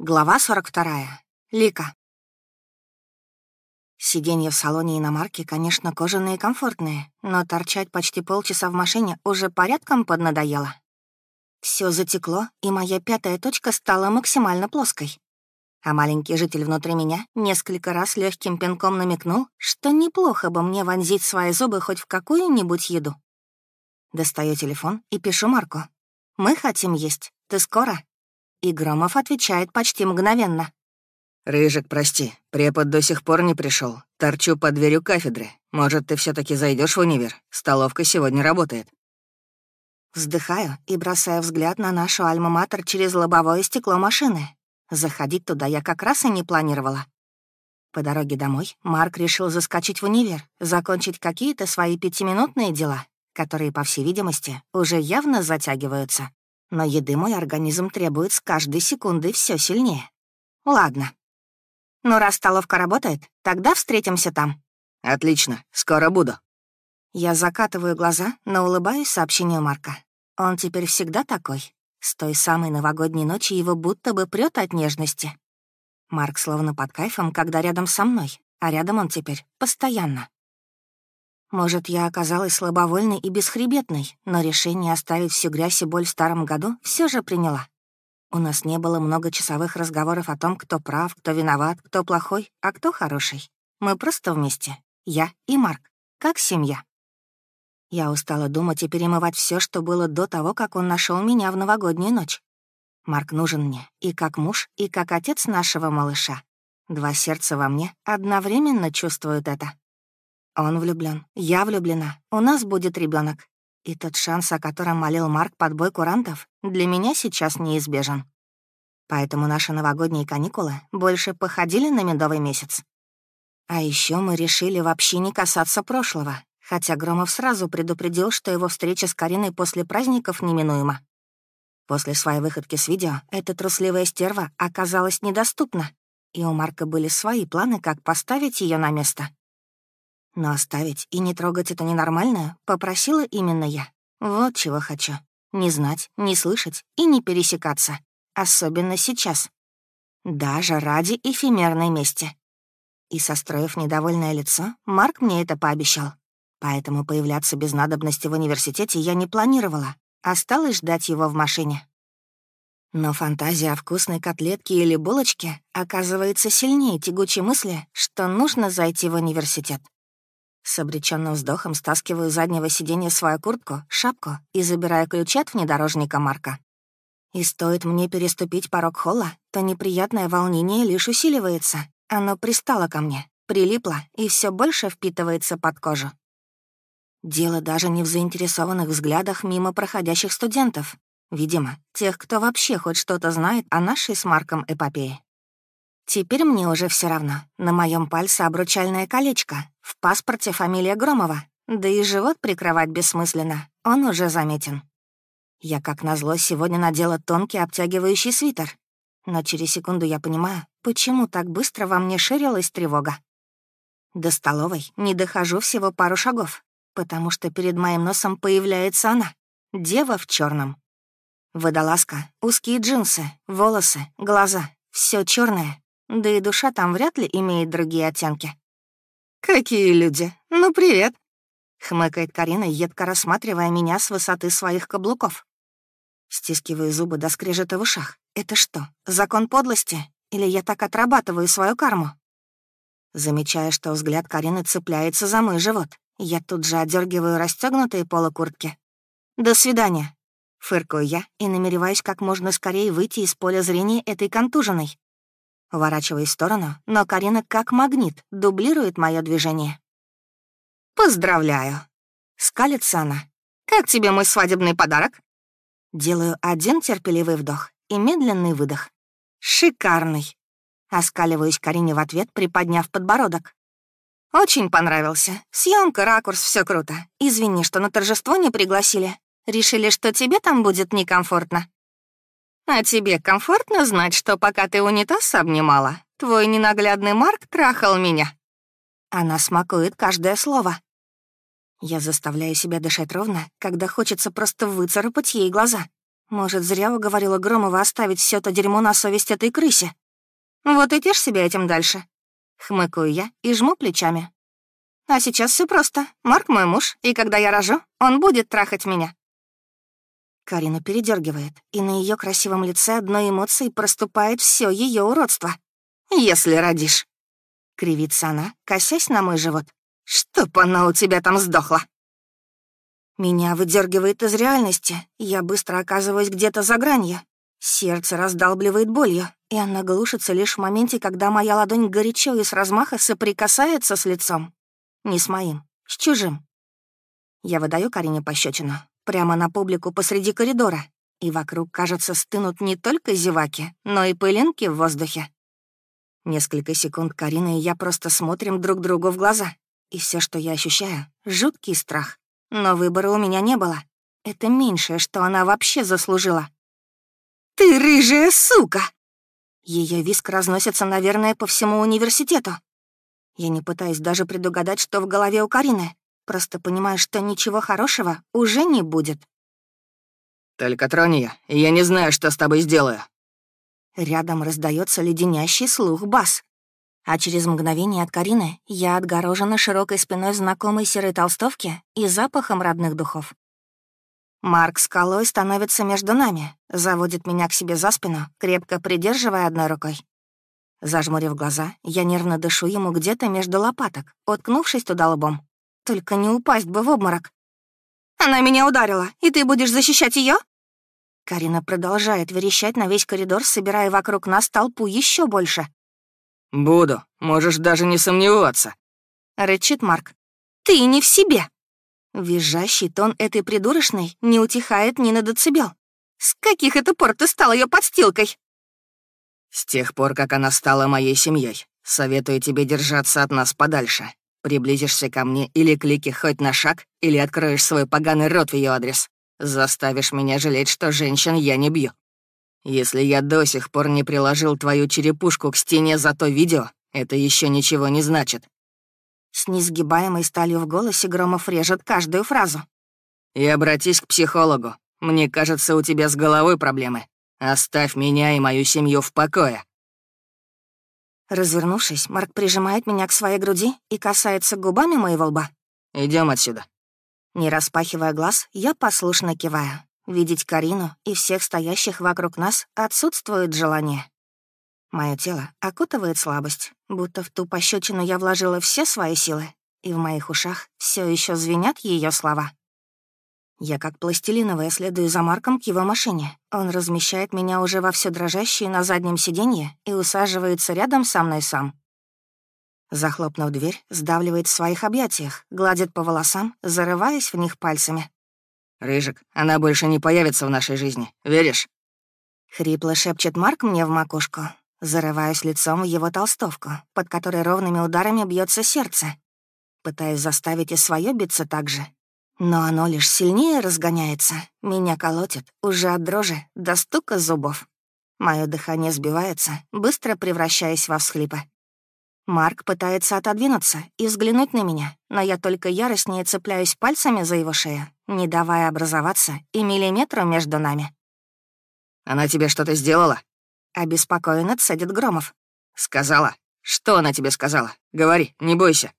Глава 42. Лика. Сиденья в салоне иномарки, конечно, кожаные и комфортные, но торчать почти полчаса в машине уже порядком поднадоело. Все затекло, и моя пятая точка стала максимально плоской. А маленький житель внутри меня несколько раз легким пинком намекнул, что неплохо бы мне вонзить свои зубы хоть в какую-нибудь еду. Достаю телефон и пишу Марку. «Мы хотим есть. Ты скоро?» И Громов отвечает почти мгновенно. «Рыжик, прости, препод до сих пор не пришел. Торчу под дверью кафедры. Может, ты все таки зайдешь в универ? Столовка сегодня работает». Вздыхаю и бросаю взгляд на нашу альма-матер через лобовое стекло машины. Заходить туда я как раз и не планировала. По дороге домой Марк решил заскочить в универ, закончить какие-то свои пятиминутные дела, которые, по всей видимости, уже явно затягиваются. Но еды мой организм требует с каждой секундой все сильнее. Ладно. Ну, раз столовка работает, тогда встретимся там. Отлично, скоро буду. Я закатываю глаза, но улыбаюсь сообщению Марка. Он теперь всегда такой. С той самой новогодней ночи его будто бы прет от нежности. Марк словно под кайфом, когда рядом со мной, а рядом он теперь постоянно. Может, я оказалась слабовольной и бесхребетной, но решение оставить всю грязь и боль в старом году все же приняла. У нас не было многочасовых разговоров о том, кто прав, кто виноват, кто плохой, а кто хороший. Мы просто вместе. Я и Марк. Как семья. Я устала думать и перемывать все, что было до того, как он нашел меня в новогоднюю ночь. Марк нужен мне и как муж, и как отец нашего малыша. Два сердца во мне одновременно чувствуют это. Он влюблен, я влюблена, у нас будет ребенок. И тот шанс, о котором молил Марк под бой курантов, для меня сейчас неизбежен. Поэтому наши новогодние каникулы больше походили на медовый месяц. А еще мы решили вообще не касаться прошлого, хотя Громов сразу предупредил, что его встреча с Кариной после праздников неминуема. После своей выходки с видео эта трусливая стерва оказалась недоступна, и у Марка были свои планы, как поставить ее на место. Но оставить и не трогать это ненормальное попросила именно я. Вот чего хочу. Не знать, не слышать и не пересекаться. Особенно сейчас. Даже ради эфемерной мести. И, состроив недовольное лицо, Марк мне это пообещал. Поэтому появляться без надобности в университете я не планировала. Осталось ждать его в машине. Но фантазия о вкусной котлетке или булочке оказывается сильнее тягучей мысли, что нужно зайти в университет. С обреченным вздохом стаскиваю с заднего сиденья свою куртку, шапку и забираю ключи от внедорожника Марка. И стоит мне переступить порог холла, то неприятное волнение лишь усиливается. Оно пристало ко мне, прилипло и все больше впитывается под кожу. Дело даже не в заинтересованных взглядах мимо проходящих студентов. Видимо, тех, кто вообще хоть что-то знает о нашей с Марком эпопее. Теперь мне уже все равно. На моем пальце обручальное колечко, в паспорте фамилия Громова, да и живот прикрывать бессмысленно, он уже заметен. Я, как назло, сегодня надела тонкий обтягивающий свитер, но через секунду я понимаю, почему так быстро во мне ширилась тревога. До столовой не дохожу всего пару шагов, потому что перед моим носом появляется она, дева в черном. Водолазка, узкие джинсы, волосы, глаза — все черное, да и душа там вряд ли имеет другие оттенки. «Какие люди? Ну, привет!» — хмыкает Карина, едко рассматривая меня с высоты своих каблуков. Стискиваю зубы до скрежета в ушах. Это что, закон подлости? Или я так отрабатываю свою карму? Замечая, что взгляд Карины цепляется за мой живот, я тут же одергиваю расстегнутые полы куртки. «До свидания!» Фыркаю я и намереваюсь как можно скорее выйти из поля зрения этой контуженной. Уворачиваюсь в сторону, но Карина как магнит дублирует мое движение. «Поздравляю!» — скалится она. «Как тебе мой свадебный подарок?» Делаю один терпеливый вдох и медленный выдох. «Шикарный!» Оскаливаюсь Карине в ответ, приподняв подбородок. «Очень понравился. Съемка, ракурс, все круто. Извини, что на торжество не пригласили. Решили, что тебе там будет некомфортно?» А тебе комфортно знать, что пока ты унитаз обнимала, твой ненаглядный Марк трахал меня?» Она смакует каждое слово. Я заставляю себя дышать ровно, когда хочется просто выцарапать ей глаза. Может, зря уговорила Громова оставить все это дерьмо на совесть этой крысе? Вот и тешь себя этим дальше. Хмыкаю я и жму плечами. А сейчас все просто. Марк мой муж, и когда я рожу, он будет трахать меня. Карина передергивает, и на ее красивом лице одной эмоции проступает все ее уродство. «Если родишь». Кривится она, косясь на мой живот. «Чтоб она у тебя там сдохла!» Меня выдергивает из реальности, я быстро оказываюсь где-то за гранью. Сердце раздалбливает болью, и она глушится лишь в моменте, когда моя ладонь горячо и с размаха соприкасается с лицом. Не с моим, с чужим. Я выдаю Карине пощечину прямо на публику посреди коридора, и вокруг, кажется, стынут не только зеваки, но и пылинки в воздухе. Несколько секунд Карина и я просто смотрим друг другу в глаза, и все, что я ощущаю — жуткий страх. Но выбора у меня не было. Это меньшее, что она вообще заслужила. «Ты рыжая сука!» Ее виск разносится, наверное, по всему университету. Я не пытаюсь даже предугадать, что в голове у Карины. Просто понимаю, что ничего хорошего уже не будет. «Только трони я, я не знаю, что с тобой сделаю». Рядом раздается леденящий слух бас. А через мгновение от Карины я отгорожена широкой спиной знакомой серой толстовки и запахом родных духов. Марк скалой становится между нами, заводит меня к себе за спину, крепко придерживая одной рукой. Зажмурив глаза, я нервно дышу ему где-то между лопаток, уткнувшись туда лбом. Только не упасть бы в обморок. «Она меня ударила, и ты будешь защищать ее? Карина продолжает верещать на весь коридор, собирая вокруг нас толпу еще больше. «Буду, можешь даже не сомневаться», — рычит Марк. «Ты не в себе!» Визжащий тон этой придурочной не утихает ни на децибел. «С каких это пор ты стал ее подстилкой?» «С тех пор, как она стала моей семьей, советую тебе держаться от нас подальше. Приблизишься ко мне или клики хоть на шаг, или откроешь свой поганый рот в ее адрес. Заставишь меня жалеть, что женщин я не бью. Если я до сих пор не приложил твою черепушку к стене за то видео, это еще ничего не значит. С несгибаемой сталью в голосе Громов режет каждую фразу. И обратись к психологу. Мне кажется, у тебя с головой проблемы. Оставь меня и мою семью в покое. Развернувшись, Марк прижимает меня к своей груди и касается губами моего лба. Идем отсюда. Не распахивая глаз, я послушно киваю. Видеть Карину и всех стоящих вокруг нас отсутствует желание. Мое тело окутывает слабость, будто в ту пощечину я вложила все свои силы, и в моих ушах все еще звенят ее слова. Я как пластилиновая следую за Марком к его машине. Он размещает меня уже во все дрожащее на заднем сиденье и усаживается рядом со мной сам. Захлопнув дверь, сдавливает в своих объятиях, гладит по волосам, зарываясь в них пальцами. «Рыжик, она больше не появится в нашей жизни, веришь?» Хрипло шепчет Марк мне в макушку. Зарываюсь лицом в его толстовку, под которой ровными ударами бьется сердце. Пытаюсь заставить и свое биться так же. Но оно лишь сильнее разгоняется. Меня колотит, уже от дрожи, до стука зубов. Мое дыхание сбивается, быстро превращаясь во всхлипы. Марк пытается отодвинуться и взглянуть на меня, но я только яростнее цепляюсь пальцами за его шею, не давая образоваться и миллиметру между нами. «Она тебе что-то сделала?» Обеспокоенно цедит Громов. «Сказала? Что она тебе сказала? Говори, не бойся».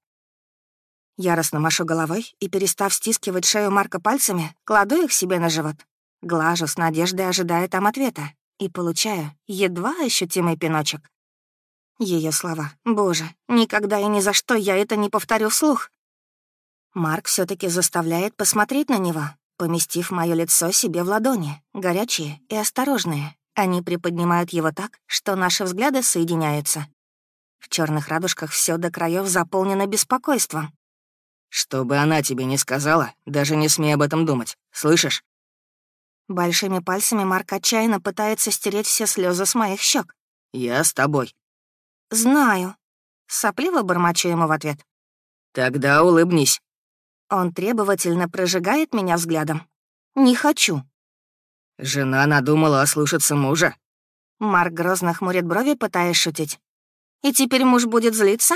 Яростно машу головой и, перестав стискивать шею Марка пальцами, кладу их себе на живот. Глажу с надеждой, ожидая там ответа, и получаю едва ощутимый пиночек. Ее слова. Боже, никогда и ни за что я это не повторю вслух. Марк все таки заставляет посмотреть на него, поместив мое лицо себе в ладони, горячие и осторожные. Они приподнимают его так, что наши взгляды соединяются. В черных радужках все до краев заполнено беспокойством. «Что бы она тебе не сказала, даже не смей об этом думать. Слышишь?» Большими пальцами Марк отчаянно пытается стереть все слезы с моих щек. «Я с тобой. «Знаю». Сопливо бормочу ему в ответ. «Тогда улыбнись». Он требовательно прожигает меня взглядом. «Не хочу». «Жена надумала ослушаться мужа». Марк грозно хмурит брови, пытаясь шутить. «И теперь муж будет злиться?»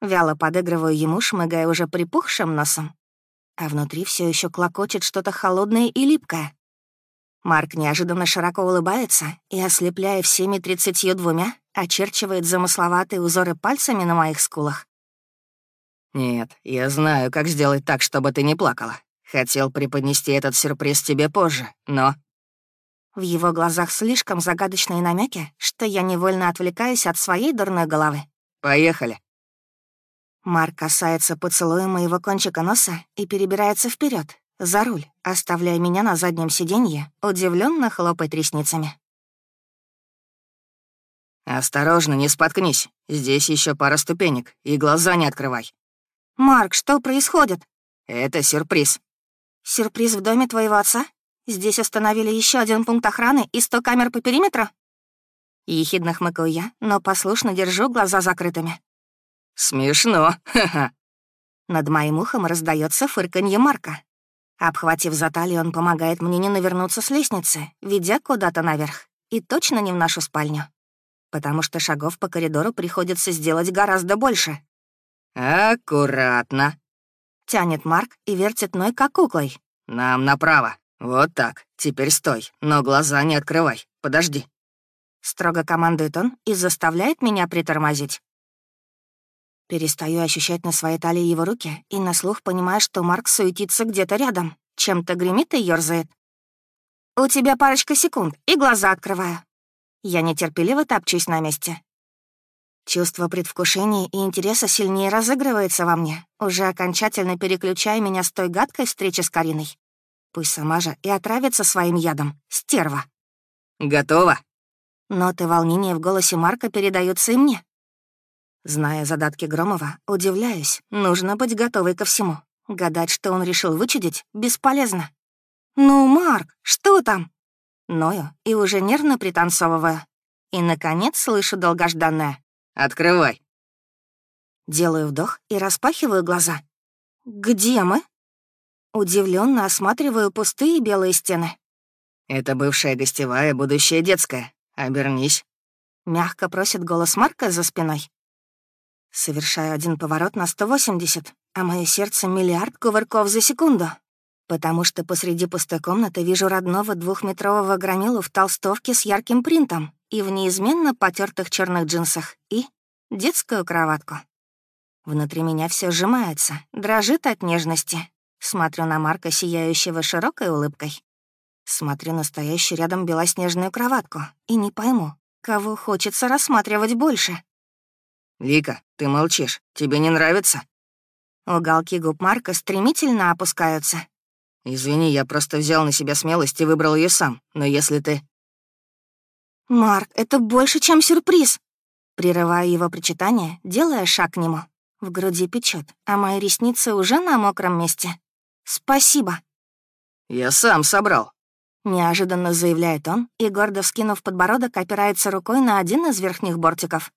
Вяло подыгрываю ему, шмыгая уже припухшим носом. А внутри все еще клокочет что-то холодное и липкое. Марк неожиданно широко улыбается и, ослепляя всеми тридцатью двумя, очерчивает замысловатые узоры пальцами на моих скулах. «Нет, я знаю, как сделать так, чтобы ты не плакала. Хотел преподнести этот сюрприз тебе позже, но...» В его глазах слишком загадочные намеки, что я невольно отвлекаюсь от своей дурной головы. «Поехали». Марк касается поцелуя моего кончика носа и перебирается вперед, за руль, оставляя меня на заднем сиденье, удивленно хлопать ресницами. «Осторожно, не споткнись. Здесь еще пара ступенек, и глаза не открывай». «Марк, что происходит?» «Это сюрприз». «Сюрприз в доме твоего отца? Здесь установили еще один пункт охраны и сто камер по периметру?» Ехидно хмыкаю я, но послушно держу глаза закрытыми. «Смешно, ха-ха». Над моим ухом раздается фырканье Марка. Обхватив за талию, он помогает мне не навернуться с лестницы, ведя куда-то наверх. И точно не в нашу спальню. Потому что шагов по коридору приходится сделать гораздо больше. «Аккуратно», — тянет Марк и вертит мной как куклой. «Нам направо. Вот так. Теперь стой, но глаза не открывай. Подожди». Строго командует он и заставляет меня притормозить. Перестаю ощущать на своей талии его руки и на слух понимаю, что Марк суетится где-то рядом, чем-то гремит и ёрзает. «У тебя парочка секунд, и глаза открываю». Я нетерпеливо топчусь на месте. Чувство предвкушения и интереса сильнее разыгрывается во мне, уже окончательно переключая меня с той гадкой встречи с Кариной. Пусть сама же и отравится своим ядом. Стерва. «Готово?» Ноты волнения в голосе Марка передаются и мне. Зная задатки Громова, удивляюсь, нужно быть готовой ко всему. Гадать, что он решил вычудить, бесполезно. «Ну, Марк, что там?» Ною и уже нервно пританцовываю. И, наконец, слышу долгожданное. «Открывай». Делаю вдох и распахиваю глаза. «Где мы?» Удивленно осматриваю пустые белые стены. «Это бывшая гостевая, будущая детская. Обернись». Мягко просит голос Марка за спиной. Совершаю один поворот на 180, а мое сердце — миллиард кувырков за секунду. Потому что посреди пустой комнаты вижу родного двухметрового громилу в толстовке с ярким принтом и в неизменно потертых черных джинсах и детскую кроватку. Внутри меня все сжимается, дрожит от нежности. Смотрю на Марка, сияющего широкой улыбкой. Смотрю на стоящую рядом белоснежную кроватку и не пойму, кого хочется рассматривать больше «Вика, ты молчишь. Тебе не нравится?» Уголки губ Марка стремительно опускаются. «Извини, я просто взял на себя смелость и выбрал ее сам. Но если ты...» «Марк, это больше, чем сюрприз!» Прерываю его причитание, делая шаг к нему. В груди печет, а мои ресницы уже на мокром месте. «Спасибо!» «Я сам собрал», — неожиданно заявляет он и, гордо вскинув подбородок, опирается рукой на один из верхних бортиков.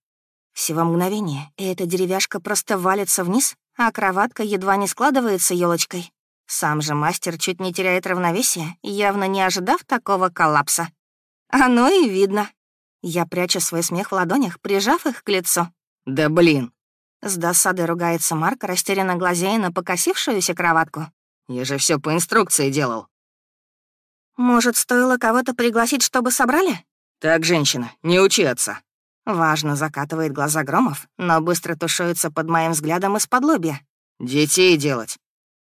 Всего мгновение, и эта деревяшка просто валится вниз, а кроватка едва не складывается елочкой. Сам же мастер чуть не теряет равновесие, явно не ожидав такого коллапса. Оно и видно. Я прячу свой смех в ладонях, прижав их к лицу. «Да блин!» С досадой ругается Марк, растерянно глазея на покосившуюся кроватку. «Я же все по инструкции делал». «Может, стоило кого-то пригласить, чтобы собрали?» «Так, женщина, не учи отца». Важно закатывает глаза Громов, но быстро тушуется под моим взглядом из-под лобья. «Детей делать».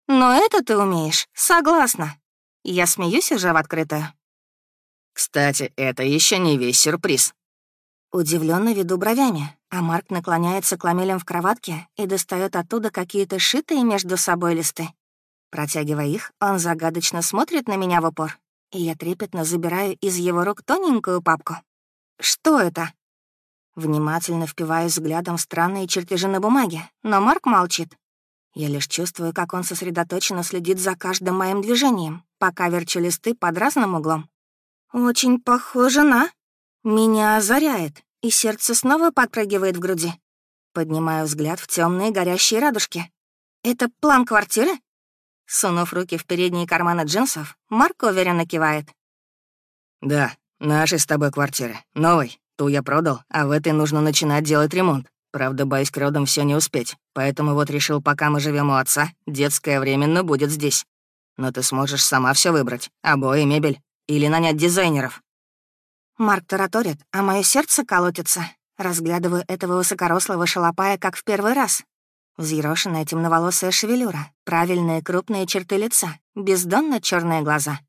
«Но это ты умеешь, согласна». Я смеюсь уже в открытую. «Кстати, это еще не весь сюрприз». Удивленно веду бровями, а Марк наклоняется к ламелям в кроватке и достает оттуда какие-то шитые между собой листы. Протягивая их, он загадочно смотрит на меня в упор, и я трепетно забираю из его рук тоненькую папку. «Что это?» Внимательно впиваюсь взглядом в странные чертежи на бумаге, но Марк молчит. Я лишь чувствую, как он сосредоточенно следит за каждым моим движением, пока верчу листы под разным углом. «Очень похоже на...» Меня озаряет, и сердце снова подпрыгивает в груди. Поднимаю взгляд в темные горящие радужки. «Это план квартиры?» Сунув руки в передние карманы джинсов, Марк уверенно кивает. «Да, нашей с тобой квартиры. Новой. Ту я продал, а в этой нужно начинать делать ремонт. Правда, боюсь к родам все не успеть, поэтому вот решил, пока мы живем у отца, детское временно будет здесь. Но ты сможешь сама все выбрать. Обои, мебель. Или нанять дизайнеров?» Марк тараторит, а мое сердце колотится. Разглядываю этого высокорослого шалопая как в первый раз. Взъерошенная темноволосая шевелюра, правильные крупные черты лица, бездонно черные глаза.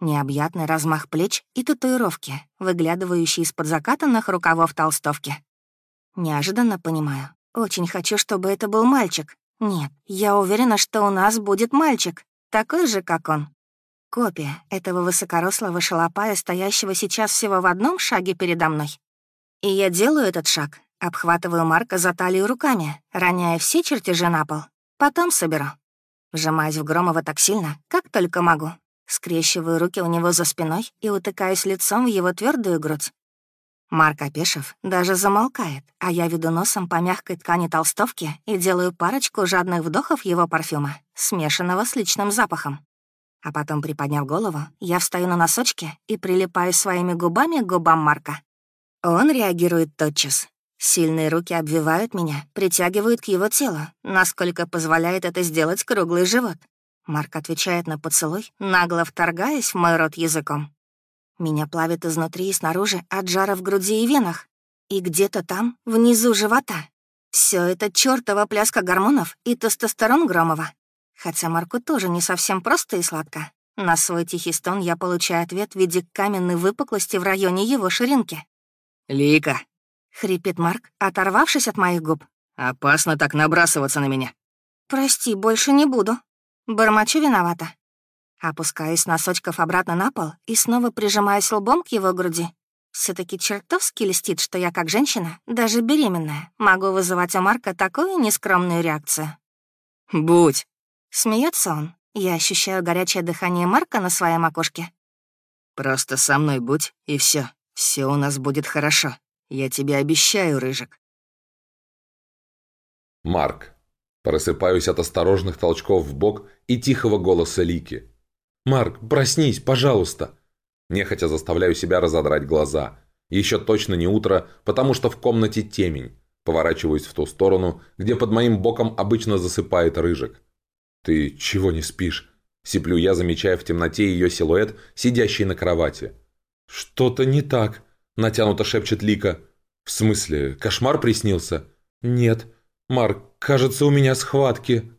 Необъятный размах плеч и татуировки, выглядывающие из-под закатанных рукавов толстовки. Неожиданно понимаю. Очень хочу, чтобы это был мальчик. Нет, я уверена, что у нас будет мальчик, такой же, как он. Копия этого высокорослого шалопая, стоящего сейчас всего в одном шаге передо мной. И я делаю этот шаг, обхватываю Марка за талию руками, роняя все чертежи на пол. Потом соберу. Вжимаюсь в Громова так сильно, как только могу. Скрещиваю руки у него за спиной и утыкаюсь лицом в его твердую грудь. Марк, опешив, даже замолкает, а я веду носом по мягкой ткани толстовки и делаю парочку жадных вдохов его парфюма, смешанного с личным запахом. А потом, приподняв голову, я встаю на носочки и прилипаю своими губами к губам Марка. Он реагирует тотчас. Сильные руки обвивают меня, притягивают к его телу, насколько позволяет это сделать круглый живот. Марк отвечает на поцелуй, нагло вторгаясь в мой рот языком. Меня плавит изнутри и снаружи от жара в груди и венах. И где-то там, внизу живота. Все это чертова пляска гормонов и тестостерон Громова. Хотя Марку тоже не совсем просто и сладко. На свой тихий стон я получаю ответ в виде каменной выпуклости в районе его ширинки. «Лика!» — хрипит Марк, оторвавшись от моих губ. «Опасно так набрасываться на меня». «Прости, больше не буду». Бормочу виновата. Опускаюсь носочков обратно на пол и снова прижимаюсь лбом к его груди. все таки чертовски льстит, что я как женщина, даже беременная, могу вызывать у Марка такую нескромную реакцию. «Будь!» Смеется он. Я ощущаю горячее дыхание Марка на своей макушке. «Просто со мной будь, и все. Все у нас будет хорошо. Я тебе обещаю, Рыжик». Марк. Просыпаюсь от осторожных толчков в бок и тихого голоса Лики. «Марк, проснись, пожалуйста!» Нехотя заставляю себя разодрать глаза. Еще точно не утро, потому что в комнате темень. Поворачиваюсь в ту сторону, где под моим боком обычно засыпает Рыжик. «Ты чего не спишь?» Сиплю я, замечая в темноте ее силуэт, сидящий на кровати. «Что-то не так», — натянуто шепчет Лика. «В смысле, кошмар приснился?» «Нет. Марк, кажется, у меня схватки».